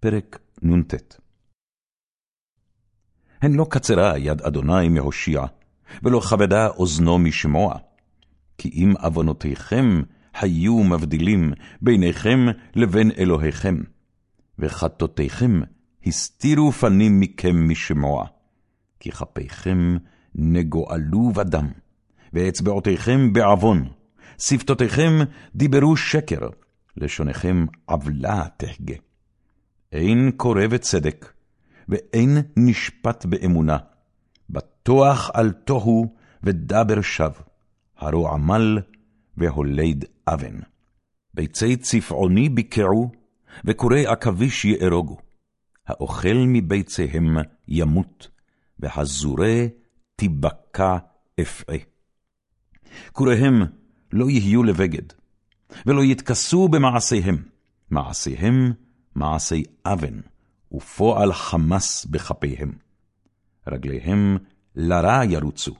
פרק נ"ט הן לא קצרה יד אדוני מהושיע, ולא כבדה אוזנו משמוע. כי אם עוונותיכם היו מבדילים ביניכם לבין אלוהיכם, וחטאותיכם הסתירו פנים מכם משמוע. כי כפיכם נגועלו בדם, ואצבעותיכם בעוון, שפתותיכם דיברו שקר, לשונכם עוולה תהגה. אין קורא בצדק, ואין נשפט באמונה. בטוח על תוהו ודבר שווא, הרו עמל והוליד אבן. ביצי צפעוני ביקעו, וקורי עכביש יארוגו. האוכל מביציהם ימות, והזורה תיבקע אפעה. קוריהם לא יהיו לבגד, ולא יתכסו במעשיהם, מעשיהם מעשי אבן, ופועל חמס בכפיהם. רגליהם לרע ירוצו,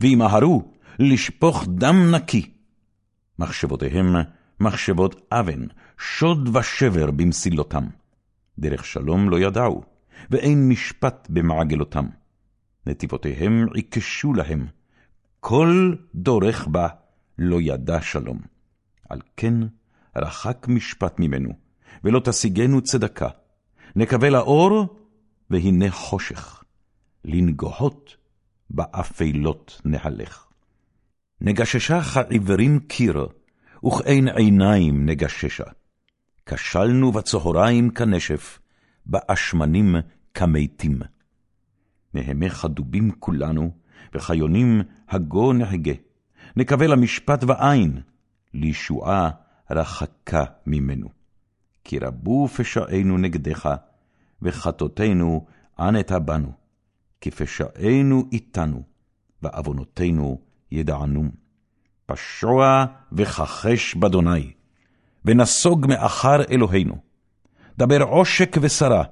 וימהרו לשפוך דם נקי. מחשבותיהם מחשבות אבן, שוד ושבר במסילותם. דרך שלום לא ידעו, ואין משפט במעגלותם. נתיבותיהם עיקשו להם, כל דורך בה לא ידע שלום. על כן רחק משפט ממנו, ולא תשיגנו צדקה. נקווה לאור, והנה חושך. לנגוהות באפלות נהלך. נגששה כעיוורים קיר, וכאין עיניים נגששה. כשלנו בצהריים כנשף, באשמנים כמתים. נהמה דובים כולנו, וחיונים הגו נהגה. נקווה למשפט בעין, לישועה רחקה ממנו. כי רבו פשענו נגדך, וחטאותינו ענתה בנו. כי פשענו איתנו, ועוונותינו ידענו. פשוע וכחש באדוני, ונסוג מאחר אלוהינו. דבר עושק ושרה,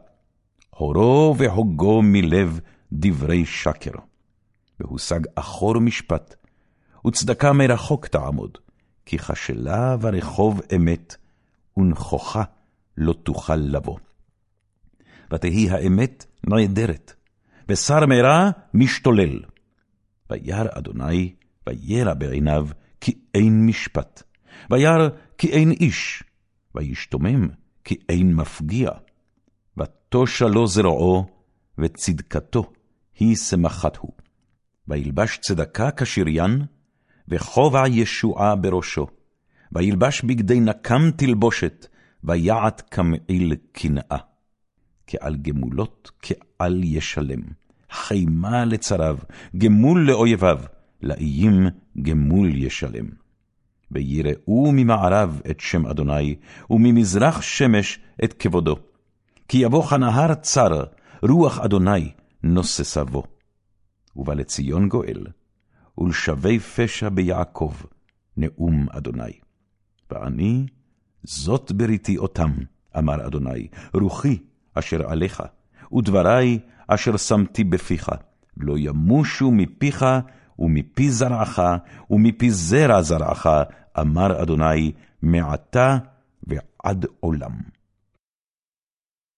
הורו והוגו מלב דברי שקר. והושג אחור משפט, וצדקה מרחוק תעמוד, כי חשלה ורחוב אמת, ונכוחה לא תוכל לבוא. ותהי האמת נעדרת, ושר מרע משתולל. וירא אדוני, וירא בעיניו, כי אין משפט. וירא כי אין איש, וישתומם כי אין מפגיע. ותושה לו זרועו, וצדקתו היא שמחת הוא. וילבש צדקה כשריין, וכובע ישועה בראשו. וילבש בגדי נקם תלבושת, ויעט כמעיל קנאה. כעל גמולות, כעל ישלם. חימה לצריו, גמול לאויביו, לאיים גמול ישלם. ויראו ממערב את שם אדוני, וממזרח שמש את כבודו. כי יבוא כנהר צר, רוח אדוני נוססה בו. ובא לציון גואל, ולשבי פשע ביעקב, נאום אדוני. ואני, זאת בריתי אותם, אמר אדוני, רוחי אשר עליך, ודברי אשר שמתי בפיך, לא ימושו מפיך ומפי זרעך ומפי זרע זרעך, אמר אדוני, מעתה ועד עולם.